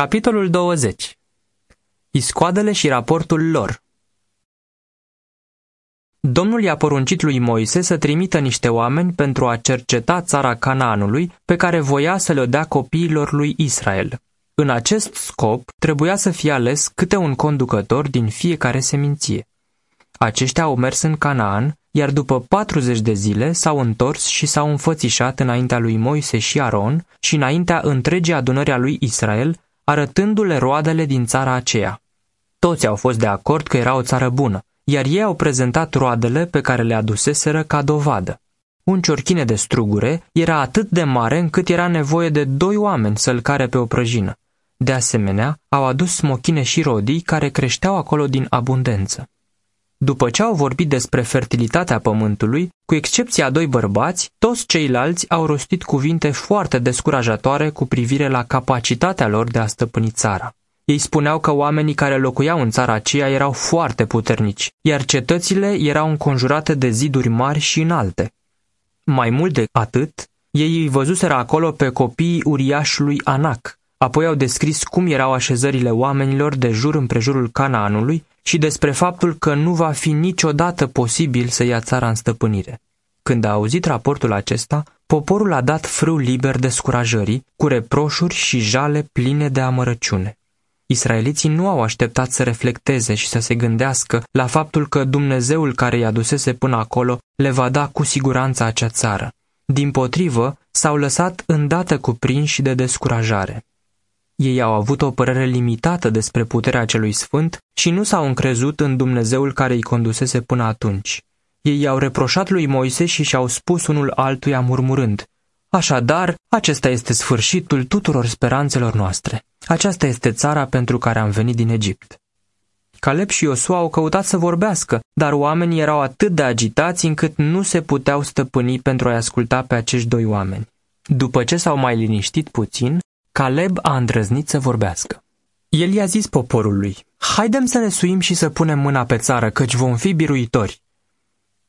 Capitolul 20 Iscoadele și raportul lor Domnul i-a poruncit lui Moise să trimită niște oameni pentru a cerceta țara Canaanului pe care voia să le dea copiilor lui Israel. În acest scop trebuia să fie ales câte un conducător din fiecare seminție. Aceștia au mers în Canaan, iar după 40 de zile s-au întors și s-au înfățișat înaintea lui Moise și Aron și înaintea întregii adunări a lui Israel, arătându-le roadele din țara aceea. Toți au fost de acord că era o țară bună, iar ei au prezentat roadele pe care le aduseseră ca dovadă. Un ciorchine de strugure era atât de mare încât era nevoie de doi oameni să-l care pe o prăjină. De asemenea, au adus smochine și rodii care creșteau acolo din abundență. După ce au vorbit despre fertilitatea pământului, cu excepția a doi bărbați, toți ceilalți au rostit cuvinte foarte descurajatoare cu privire la capacitatea lor de a stăpâni țara. Ei spuneau că oamenii care locuiau în țara aceea erau foarte puternici, iar cetățile erau înconjurate de ziduri mari și înalte. Mai mult de atât, ei îi văzuseră acolo pe copiii uriașului Anac, apoi au descris cum erau așezările oamenilor de jur împrejurul Canaanului și despre faptul că nu va fi niciodată posibil să ia țara în stăpânire. Când a auzit raportul acesta, poporul a dat frâu liber de scurajării, cu reproșuri și jale pline de amărăciune. Israeliții nu au așteptat să reflecteze și să se gândească la faptul că Dumnezeul care i-a dusese până acolo le va da cu siguranță acea țară. Din potrivă, s-au lăsat îndată cuprinși de descurajare. Ei au avut o părere limitată despre puterea celui sfânt și nu s-au încrezut în Dumnezeul care îi condusese până atunci. Ei i-au reproșat lui Moise și și-au spus unul altuia murmurând, Așadar, acesta este sfârșitul tuturor speranțelor noastre. Aceasta este țara pentru care am venit din Egipt. Caleb și Iosua au căutat să vorbească, dar oamenii erau atât de agitați încât nu se puteau stăpâni pentru a-i asculta pe acești doi oameni. După ce s-au mai liniștit puțin, Caleb a îndrăznit să vorbească. El i-a zis poporului, haidem să ne suim și să punem mâna pe țară, căci vom fi biruitori.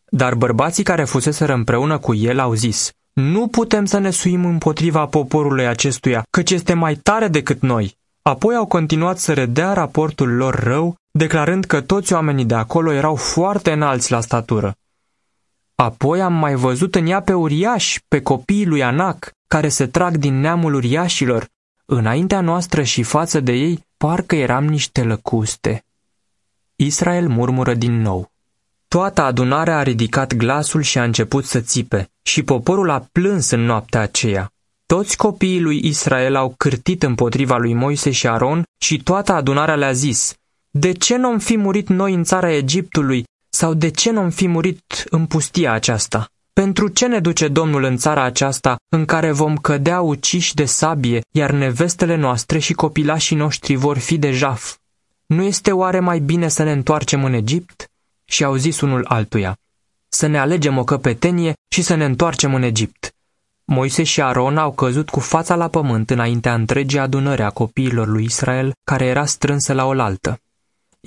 Dar bărbații care fuseseră împreună cu el au zis, nu putem să ne suim împotriva poporului acestuia, căci este mai tare decât noi. Apoi au continuat să redea raportul lor rău, declarând că toți oamenii de acolo erau foarte înalți la statură. Apoi am mai văzut în ea pe uriași, pe copiii lui Anac, care se trag din neamul uriașilor. Înaintea noastră și față de ei, parcă eram niște lăcuste. Israel murmură din nou. Toată adunarea a ridicat glasul și a început să țipe, și poporul a plâns în noaptea aceea. Toți copiii lui Israel au cârtit împotriva lui Moise și Aron și toată adunarea le-a zis, De ce nu-am fi murit noi în țara Egiptului sau de ce nu-am fi murit în pustia aceasta? Pentru ce ne duce Domnul în țara aceasta în care vom cădea uciși de sabie, iar nevestele noastre și copilașii noștri vor fi de jaf? Nu este oare mai bine să ne întoarcem în Egipt? Și au zis unul altuia, să ne alegem o căpetenie și să ne întoarcem în Egipt. Moise și Aron au căzut cu fața la pământ înaintea întregii adunări a copiilor lui Israel, care era strânsă la oaltă.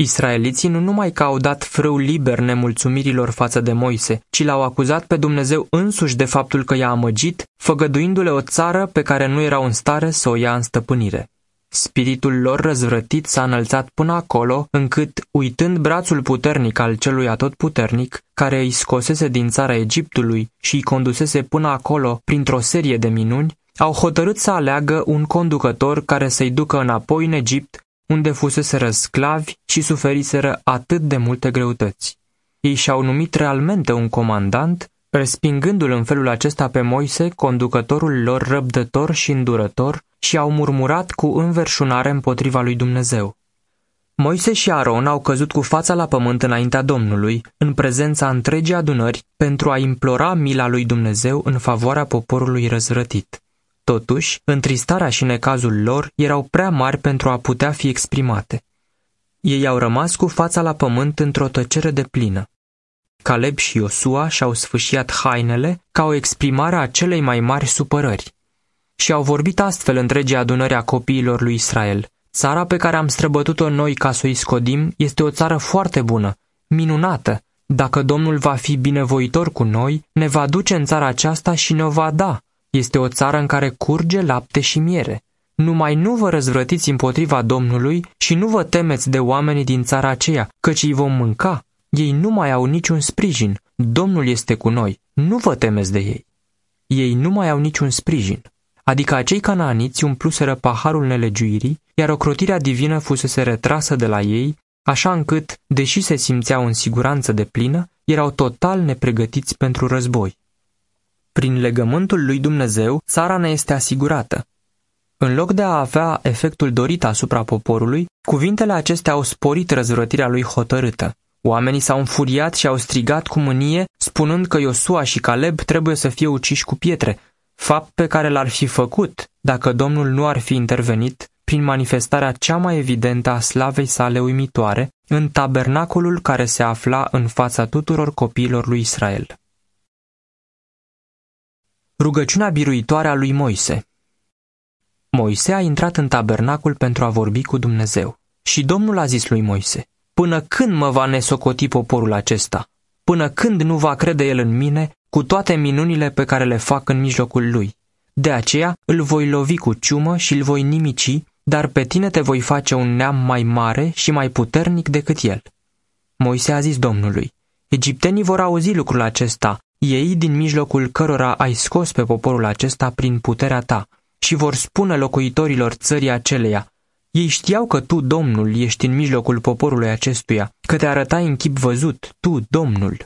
Israeliții nu numai că au dat frâu liber nemulțumirilor față de Moise, ci l-au acuzat pe Dumnezeu însuși de faptul că i-a amăgit, făgăduindu-le o țară pe care nu erau în stare să o ia în stăpânire. Spiritul lor răzvrătit s-a înălțat până acolo, încât, uitând brațul puternic al celui atotputernic, care îi scosese din țara Egiptului și îi condusese până acolo printr-o serie de minuni, au hotărât să aleagă un conducător care să-i ducă înapoi în Egipt, unde fuseseră sclavi și suferiseră atât de multe greutăți. Ei și-au numit realmente un comandant, respingându-l în felul acesta pe Moise, conducătorul lor răbdător și îndurător, și au murmurat cu înverșunare împotriva lui Dumnezeu. Moise și Aron au căzut cu fața la pământ înaintea Domnului, în prezența întregii adunări, pentru a implora mila lui Dumnezeu în favoarea poporului răzvrătit. Totuși, întristarea și necazul lor erau prea mari pentru a putea fi exprimate. Ei au rămas cu fața la pământ într-o tăcere de plină. Caleb și Iosua și-au sfâșiat hainele ca o exprimare a celei mai mari supărări. Și au vorbit astfel întregii adunări a copiilor lui Israel. Țara pe care am străbătut-o noi ca să o scodim este o țară foarte bună, minunată. Dacă Domnul va fi binevoitor cu noi, ne va duce în țara aceasta și ne-o va da. Este o țară în care curge lapte și miere. numai nu vă răzvrătiți împotriva Domnului și nu vă temeți de oamenii din țara aceea, căci îi vom mânca. Ei nu mai au niciun sprijin. Domnul este cu noi. Nu vă temeți de ei. Ei nu mai au niciun sprijin. Adică acei canaaniți umpluseră paharul nelegiuirii, iar ocrotirea divină fusese retrasă de la ei, așa încât, deși se simțeau în siguranță de plină, erau total nepregătiți pentru război. Prin legământul lui Dumnezeu, țara ne este asigurată. În loc de a avea efectul dorit asupra poporului, cuvintele acestea au sporit răzvrătirea lui hotărâtă. Oamenii s-au înfuriat și au strigat cu mânie, spunând că Iosua și Caleb trebuie să fie uciși cu pietre, fapt pe care l-ar fi făcut dacă Domnul nu ar fi intervenit prin manifestarea cea mai evidentă a slavei sale uimitoare în tabernacolul care se afla în fața tuturor copiilor lui Israel. Rugăciunea biruitoare a lui Moise Moise a intrat în tabernacul pentru a vorbi cu Dumnezeu. Și Domnul a zis lui Moise, Până când mă va nesocoti poporul acesta? Până când nu va crede el în mine cu toate minunile pe care le fac în mijlocul lui? De aceea îl voi lovi cu ciumă și îl voi nimici, dar pe tine te voi face un neam mai mare și mai puternic decât el. Moise a zis Domnului, Egiptenii vor auzi lucrul acesta, ei din mijlocul cărora ai scos pe poporul acesta prin puterea ta, și vor spune locuitorilor țării aceleia, ei știau că tu, Domnul, ești în mijlocul poporului acestuia, că te arătai în chip văzut, tu, Domnul,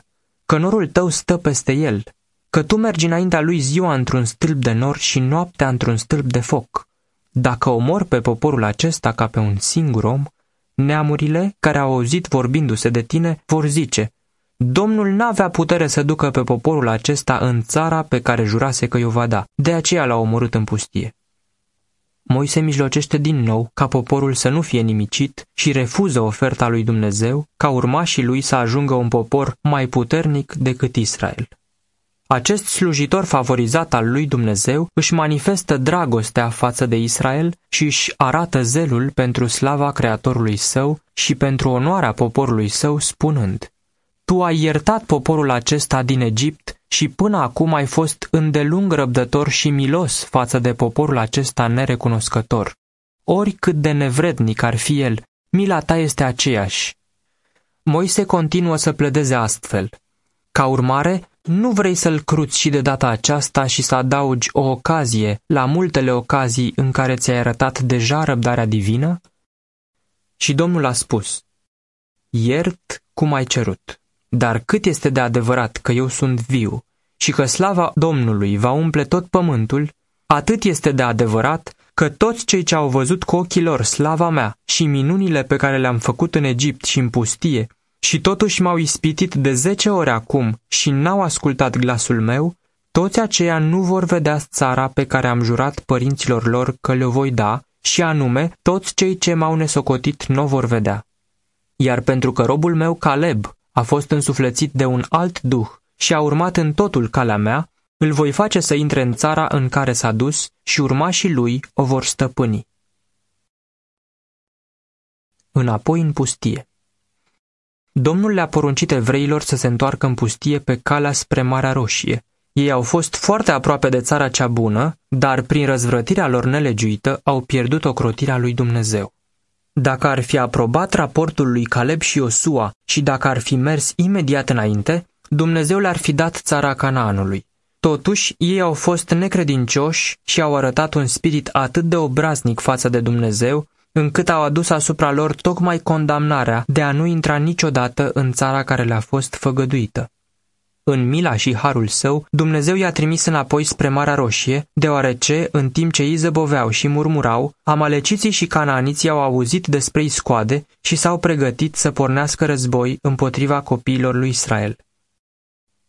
că norul tău stă peste el, că tu mergi înaintea lui ziua într-un stâlp de nor și noaptea într-un stâlp de foc. Dacă omor pe poporul acesta ca pe un singur om, neamurile care au auzit vorbindu-se de tine vor zice, Domnul n-avea putere să ducă pe poporul acesta în țara pe care jurase că i-o va da, de aceea l-a omorât în pustie. Moise mijlocește din nou ca poporul să nu fie nimicit și refuză oferta lui Dumnezeu ca urmașii lui să ajungă un popor mai puternic decât Israel. Acest slujitor favorizat al lui Dumnezeu își manifestă dragostea față de Israel și își arată zelul pentru slava Creatorului său și pentru onoarea poporului său, spunând, Tu ai iertat poporul acesta din Egipt și până acum ai fost îndelung răbdător și milos față de poporul acesta nerecunoscător. Oricât de nevrednic ar fi el, mila ta este aceeași. Moise continuă să pledeze astfel. Ca urmare, nu vrei să-l cruți și de data aceasta și să adaugi o ocazie la multele ocazii în care ți-ai arătat deja răbdarea divină? Și Domnul a spus, iert cum ai cerut. Dar cât este de adevărat că eu sunt viu și că slava Domnului va umple tot pământul, atât este de adevărat că toți cei ce au văzut cu ochii lor slava mea și minunile pe care le-am făcut în Egipt și în pustie, și totuși m-au ispitit de zece ori acum și n-au ascultat glasul meu, toți aceia nu vor vedea țara pe care am jurat părinților lor că le voi da, și anume, toți cei ce m-au nesocotit nu vor vedea. Iar pentru că robul meu Caleb a fost însuflețit de un alt duh și a urmat în totul calea mea, îl voi face să intre în țara în care s-a dus și urmașii lui o vor stăpâni. Înapoi în pustie Domnul le-a poruncit evreilor să se întoarcă în pustie pe calea spre Marea Roșie. Ei au fost foarte aproape de țara cea bună, dar prin răzvrătirea lor nelegiuită au pierdut ocrotirea lui Dumnezeu. Dacă ar fi aprobat raportul lui Caleb și Iosua și dacă ar fi mers imediat înainte, Dumnezeu le-ar fi dat țara Canaanului. Totuși, ei au fost necredincioși și au arătat un spirit atât de obraznic față de Dumnezeu, încât au adus asupra lor tocmai condamnarea de a nu intra niciodată în țara care le-a fost făgăduită. În mila și harul său, Dumnezeu i-a trimis înapoi spre Marea Roșie, deoarece, în timp ce ei zăboveau și murmurau, amaleciții și cananiții au auzit despre iscoade și s-au pregătit să pornească război împotriva copiilor lui Israel.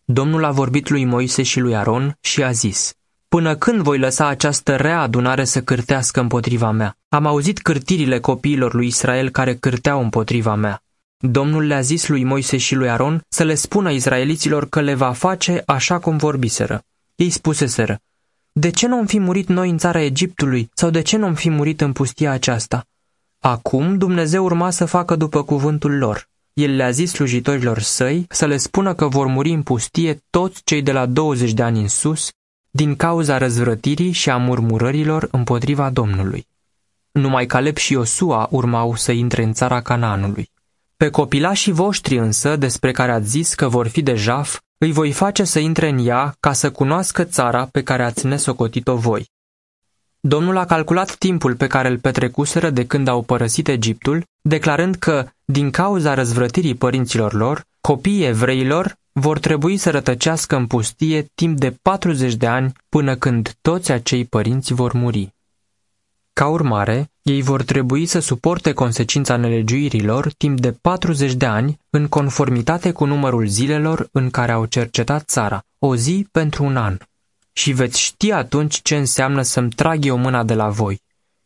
Domnul a vorbit lui Moise și lui Aron și a zis, Până când voi lăsa această rea adunare să cârtească împotriva mea? Am auzit cârtirile copiilor lui Israel care cârteau împotriva mea. Domnul le-a zis lui Moise și lui Aron să le spună izraeliților că le va face așa cum vorbiseră. Ei spuseseră, de ce nu am fi murit noi în țara Egiptului sau de ce nu am fi murit în pustia aceasta? Acum Dumnezeu urma să facă după cuvântul lor. El le-a zis slujitorilor săi să le spună că vor muri în pustie toți cei de la 20 de ani în sus, din cauza răzvrătirii și a murmurărilor împotriva Domnului. numai Caleb și Iosua urmau să intre în țara Canaanului. Pe copilașii voștri însă, despre care ați zis că vor fi de jaf, îi voi face să intre în ea ca să cunoască țara pe care ați nesocotit-o voi. Domnul a calculat timpul pe care îl petrecuseră de când au părăsit Egiptul, declarând că, din cauza răzvrătirii părinților lor, copiii evreilor vor trebui să rătăcească în pustie timp de 40 de ani până când toți acei părinți vor muri. Ca urmare, ei vor trebui să suporte consecința nelegiuirilor timp de 40 de ani, în conformitate cu numărul zilelor în care au cercetat țara, o zi pentru un an. Și veți ști atunci ce înseamnă să-mi trag eu mâna de la voi.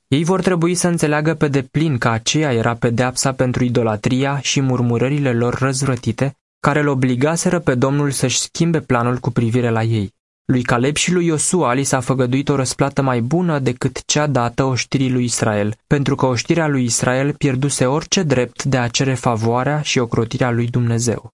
Ei vor trebui să înțeleagă pe deplin că aceea era pedeapsa pentru idolatria și murmurările lor răzvrătite, care îl obligaseră pe Domnul să-și schimbe planul cu privire la ei. Lui Caleb și lui Iosua li s-a făgăduit o răsplată mai bună decât cea dată oștirii lui Israel, pentru că oștirea lui Israel pierduse orice drept de a cere favoarea și ocrotirea lui Dumnezeu.